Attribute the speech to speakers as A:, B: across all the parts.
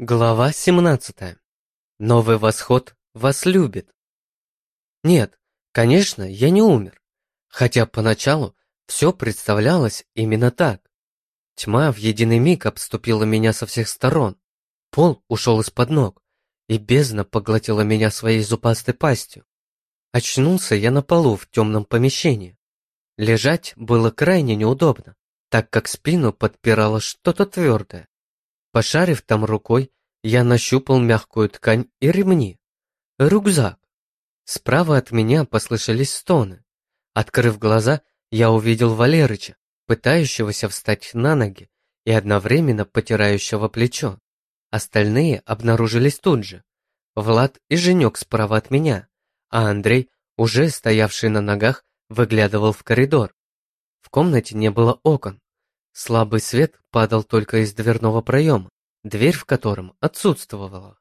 A: Глава 17. Новый восход вас любит. Нет, конечно, я не умер. Хотя поначалу все представлялось именно так. Тьма в единый миг обступила меня со всех сторон. Пол ушел из-под ног, и бездна поглотила меня своей зубастой пастью. Очнулся я на полу в темном помещении. Лежать было крайне неудобно, так как спину подпирало что-то твердое. Пошарив там рукой, я нащупал мягкую ткань и ремни. Рюкзак. Справа от меня послышались стоны. Открыв глаза, я увидел Валерыча, пытающегося встать на ноги и одновременно потирающего плечо. Остальные обнаружились тут же. Влад и Женек справа от меня, а Андрей, уже стоявший на ногах, выглядывал в коридор. В комнате не было окон. Слабый свет падал только из дверного проема, дверь в котором отсутствовала.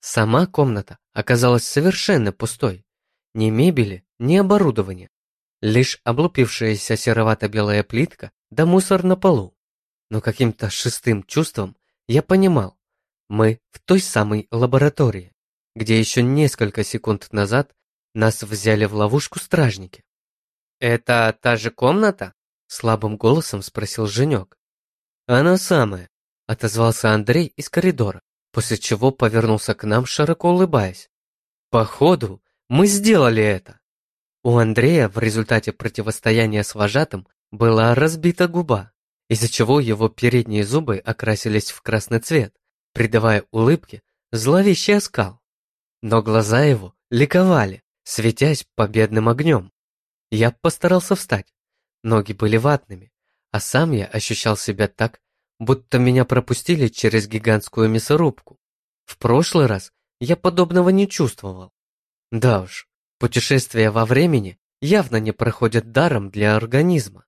A: Сама комната оказалась совершенно пустой. Ни мебели, ни оборудования. Лишь облупившаяся серовато-белая плитка да мусор на полу. Но каким-то шестым чувством я понимал, мы в той самой лаборатории, где еще несколько секунд назад нас взяли в ловушку стражники. «Это та же комната?» Слабым голосом спросил Женек. «Она самая», — отозвался Андрей из коридора, после чего повернулся к нам, широко улыбаясь. «Походу, мы сделали это!» У Андрея в результате противостояния с вожатым была разбита губа, из-за чего его передние зубы окрасились в красный цвет, придавая улыбке зловещий оскал. Но глаза его ликовали, светясь победным огнем. Я постарался встать, Ноги были ватными, а сам я ощущал себя так, будто меня пропустили через гигантскую мясорубку. В прошлый раз я подобного не чувствовал. Да уж, путешествия во времени явно не проходят даром для организма.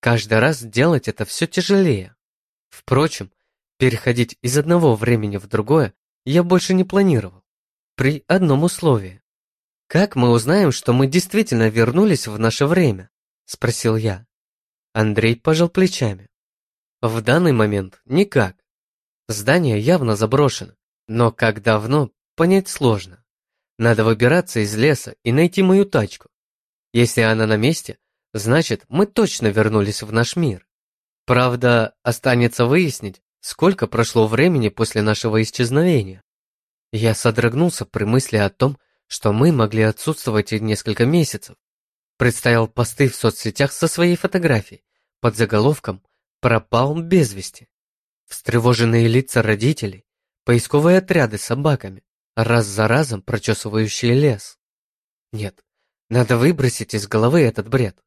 A: Каждый раз делать это все тяжелее. Впрочем, переходить из одного времени в другое я больше не планировал. При одном условии. Как мы узнаем, что мы действительно вернулись в наше время? – спросил я. Андрей пожал плечами. В данный момент никак. Здание явно заброшено, но как давно, понять сложно. Надо выбираться из леса и найти мою тачку. Если она на месте, значит, мы точно вернулись в наш мир. Правда, останется выяснить, сколько прошло времени после нашего исчезновения. Я содрогнулся при мысли о том, что мы могли отсутствовать и несколько месяцев. Представил посты в соцсетях со своей фотографией под заголовком «Пропал без вести». Встревоженные лица родителей, поисковые отряды с собаками, раз за разом прочесывающие лес. Нет, надо выбросить из головы этот бред.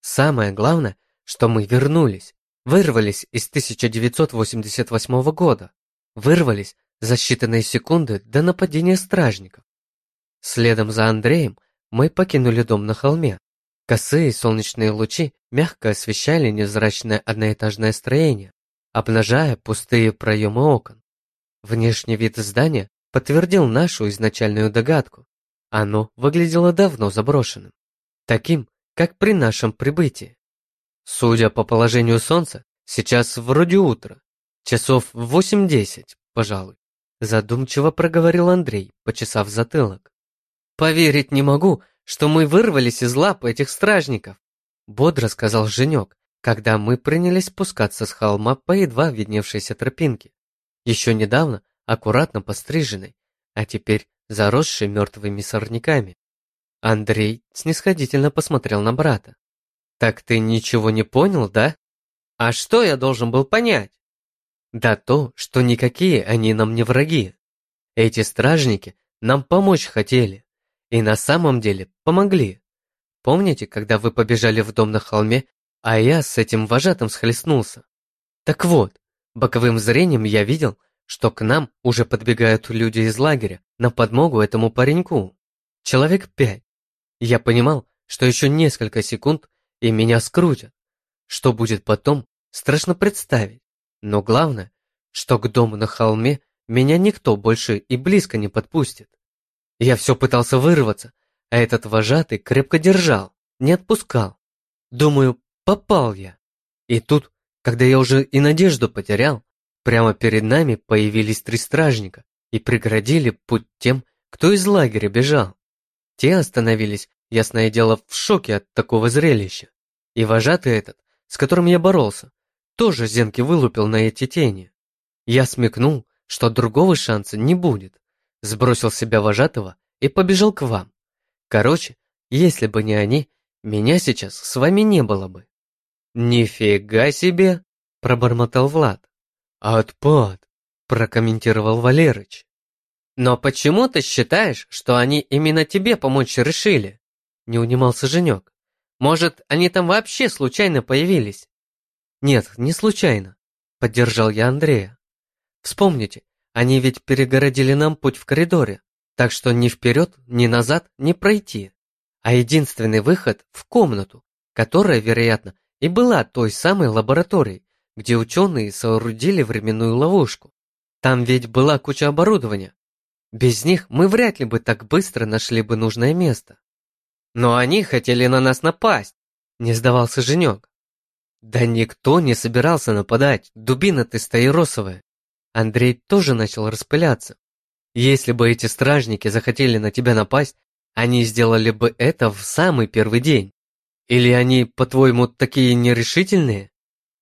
A: Самое главное, что мы вернулись, вырвались из 1988 года, вырвались за считанные секунды до нападения стражников. Следом за Андреем мы покинули дом на холме, Косые солнечные лучи мягко освещали невзрачное одноэтажное строение, обнажая пустые проемы окон. Внешний вид здания подтвердил нашу изначальную догадку. Оно выглядело давно заброшенным, таким, как при нашем прибытии. Судя по положению солнца, сейчас вроде утро, часов восемь-десять, пожалуй. Задумчиво проговорил Андрей, почесав затылок. Поверить не могу, что мы вырвались из лап этих стражников», — бодро сказал Женек, когда мы принялись спускаться с холма по едва видневшейся тропинке. Еще недавно аккуратно постриженной, а теперь заросшей мертвыми сорняками. Андрей снисходительно посмотрел на брата. «Так ты ничего не понял, да? А что я должен был понять?» «Да то, что никакие они нам не враги. Эти стражники нам помочь хотели. И на самом деле помогли. Помните, когда вы побежали в дом на холме, а я с этим вожатым схлестнулся? Так вот, боковым зрением я видел, что к нам уже подбегают люди из лагеря на подмогу этому пареньку. Человек пять. Я понимал, что еще несколько секунд, и меня скрутят. Что будет потом, страшно представить. Но главное, что к дому на холме меня никто больше и близко не подпустит. Я все пытался вырваться, а этот вожатый крепко держал, не отпускал. Думаю, попал я. И тут, когда я уже и надежду потерял, прямо перед нами появились три стражника и преградили путь тем, кто из лагеря бежал. Те остановились, ясное дело, в шоке от такого зрелища. И вожатый этот, с которым я боролся, тоже зенки вылупил на эти тени. Я смекнул, что другого шанса не будет, сбросил себя вожатого и побежал к вам. Короче, если бы не они, меня сейчас с вами не было бы. Нифига себе, пробормотал Влад. Отпад, прокомментировал Валерыч. Но почему ты считаешь, что они именно тебе помочь решили? Не унимался Женек. Может, они там вообще случайно появились? Нет, не случайно, поддержал я Андрея. Вспомните, они ведь перегородили нам путь в коридоре, так что ни вперед, ни назад не пройти. А единственный выход в комнату, которая, вероятно, и была той самой лабораторией, где ученые соорудили временную ловушку. Там ведь была куча оборудования. Без них мы вряд ли бы так быстро нашли бы нужное место. Но они хотели на нас напасть, не сдавался Женек. Да никто не собирался нападать, дубина ты стаиросовая. Андрей тоже начал распыляться. Если бы эти стражники захотели на тебя напасть, они сделали бы это в самый первый день. Или они, по-твоему, такие нерешительные?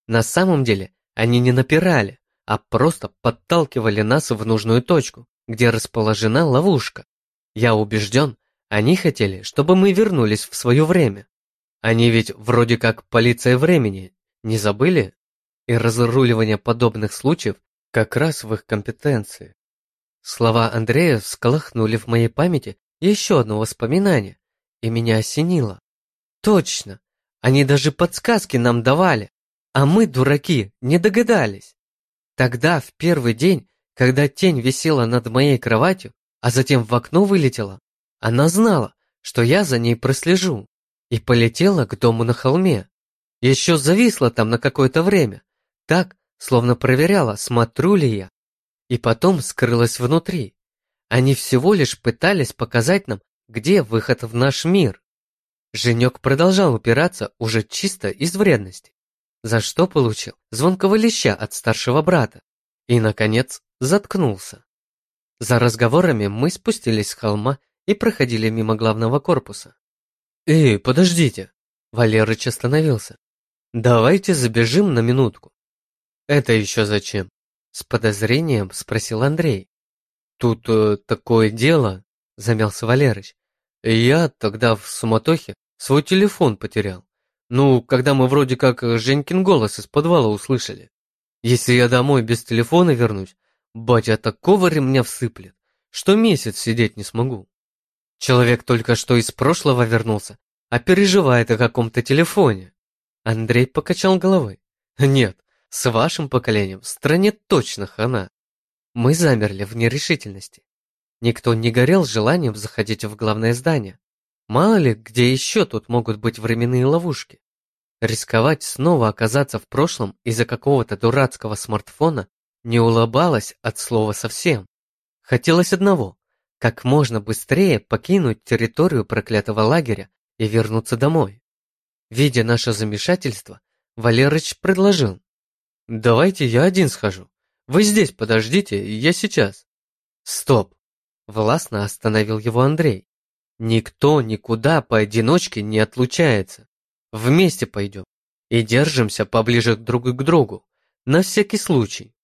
A: На самом деле, они не напирали, а просто подталкивали нас в нужную точку, где расположена ловушка. Я убежден, они хотели, чтобы мы вернулись в свое время. Они ведь вроде как полиция времени, не забыли? И разруливание подобных случаев как раз в их компетенции. Слова Андрея всколыхнули в моей памяти еще одно воспоминание, и меня осенило. Точно, они даже подсказки нам давали, а мы, дураки, не догадались. Тогда, в первый день, когда тень висела над моей кроватью, а затем в окно вылетела, она знала, что я за ней прослежу, и полетела к дому на холме. Еще зависла там на какое-то время, так, словно проверяла, смотрю ли я. И потом скрылась внутри. Они всего лишь пытались показать нам, где выход в наш мир. Женек продолжал упираться уже чисто из вредности, за что получил звонкого леща от старшего брата и, наконец, заткнулся. За разговорами мы спустились с холма и проходили мимо главного корпуса. «Эй, подождите!» Валерыч остановился. «Давайте забежим на минутку. «Это еще зачем?» С подозрением спросил Андрей. «Тут э, такое дело», замялся Валерыч. «Я тогда в суматохе свой телефон потерял. Ну, когда мы вроде как Женькин голос из подвала услышали. Если я домой без телефона вернусь, батя такого ремня всыплет, что месяц сидеть не смогу. Человек только что из прошлого вернулся, а переживает о каком-то телефоне. Андрей покачал головой. Нет, с вашим поколением в стране точно хана. Мы замерли в нерешительности. Никто не горел желанием заходить в главное здание. Мало ли, где еще тут могут быть временные ловушки. Рисковать снова оказаться в прошлом из-за какого-то дурацкого смартфона не улыбалось от слова совсем. Хотелось одного – как можно быстрее покинуть территорию проклятого лагеря и вернуться домой. Видя наше замешательство, Валерыч предложил. Давайте я один схожу. Вы здесь подождите, я сейчас. Стоп. Властно остановил его Андрей. Никто никуда поодиночке не отлучается. Вместе пойдем. И держимся поближе друг к другу. На всякий случай.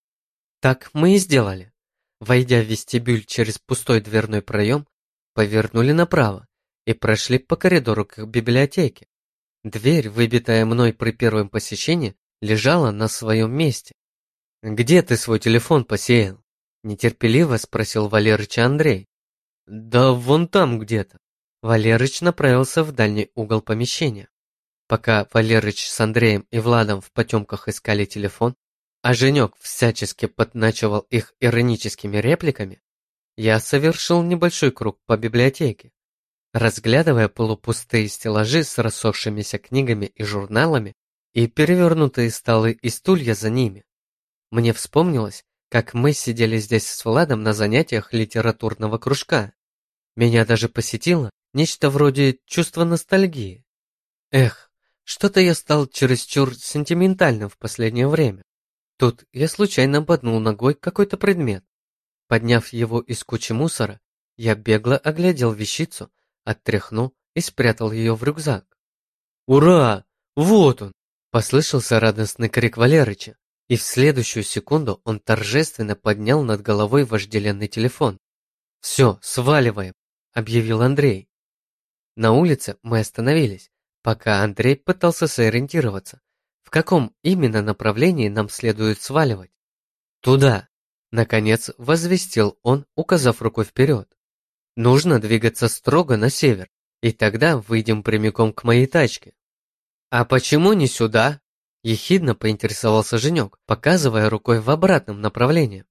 A: Так мы и сделали. Войдя в вестибюль через пустой дверной проем, повернули направо и прошли по коридору к библиотеке. Дверь, выбитая мной при первом посещении, лежала на своем месте. «Где ты свой телефон посеял?» Нетерпеливо спросил Валерыч Андрей. «Да вон там где-то». Валерыч направился в дальний угол помещения. Пока Валерыч с Андреем и Владом в потемках искали телефон, а Женек всячески подначивал их ироническими репликами, я совершил небольшой круг по библиотеке. Разглядывая полупустые стеллажи с рассохшимися книгами и журналами, и перевернутые столы и стулья за ними. Мне вспомнилось, как мы сидели здесь с Владом на занятиях литературного кружка. Меня даже посетило нечто вроде чувства ностальгии. Эх, что-то я стал чересчур сентиментальным в последнее время. Тут я случайно боднул ногой какой-то предмет. Подняв его из кучи мусора, я бегло оглядел вещицу, оттряхнул и спрятал ее в рюкзак. «Ура! Вот он!» – послышался радостный крик Валерыча, и в следующую секунду он торжественно поднял над головой вожделенный телефон. «Все, сваливаем!» – объявил Андрей. На улице мы остановились, пока Андрей пытался сориентироваться, в каком именно направлении нам следует сваливать. «Туда!» – наконец возвестил он, указав рукой вперед. «Нужно двигаться строго на север, и тогда выйдем прямиком к моей тачке». «А почему не сюда?» – ехидно поинтересовался Женек, показывая рукой в обратном направлении.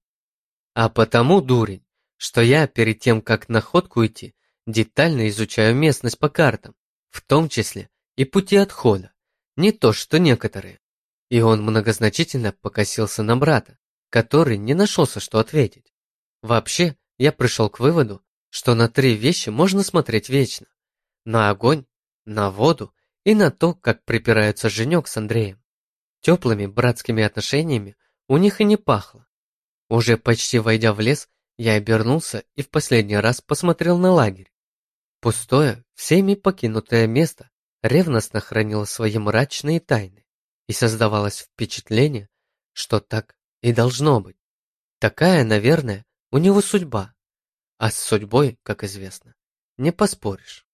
A: «А потому, дурень, что я перед тем, как на ходку идти, детально изучаю местность по картам, в том числе и пути отхода, не то что некоторые. И он многозначительно покосился на брата, который не нашелся, что ответить. Вообще, я пришел к выводу, что на три вещи можно смотреть вечно. На огонь, на воду и на то, как припираются Женек с Андреем. Теплыми братскими отношениями у них и не пахло. Уже почти войдя в лес, я обернулся и в последний раз посмотрел на лагерь. Пустое, всеми покинутое место ревностно хранило свои мрачные тайны, и создавалось впечатление, что так и должно быть. Такая, наверное, у него судьба, а с судьбой, как известно, не поспоришь.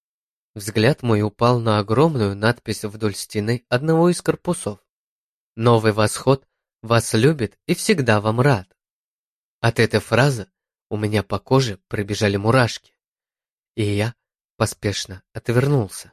A: Взгляд мой упал на огромную надпись вдоль стены одного из корпусов. «Новый восход вас любит и всегда вам рад». От этой фразы у меня по коже пробежали мурашки, и я поспешно отвернулся.